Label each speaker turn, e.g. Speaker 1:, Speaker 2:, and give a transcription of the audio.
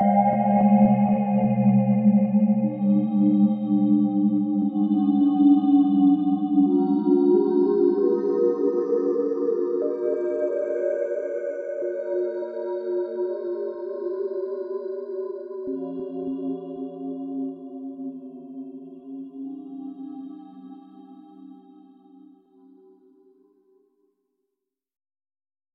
Speaker 1: you.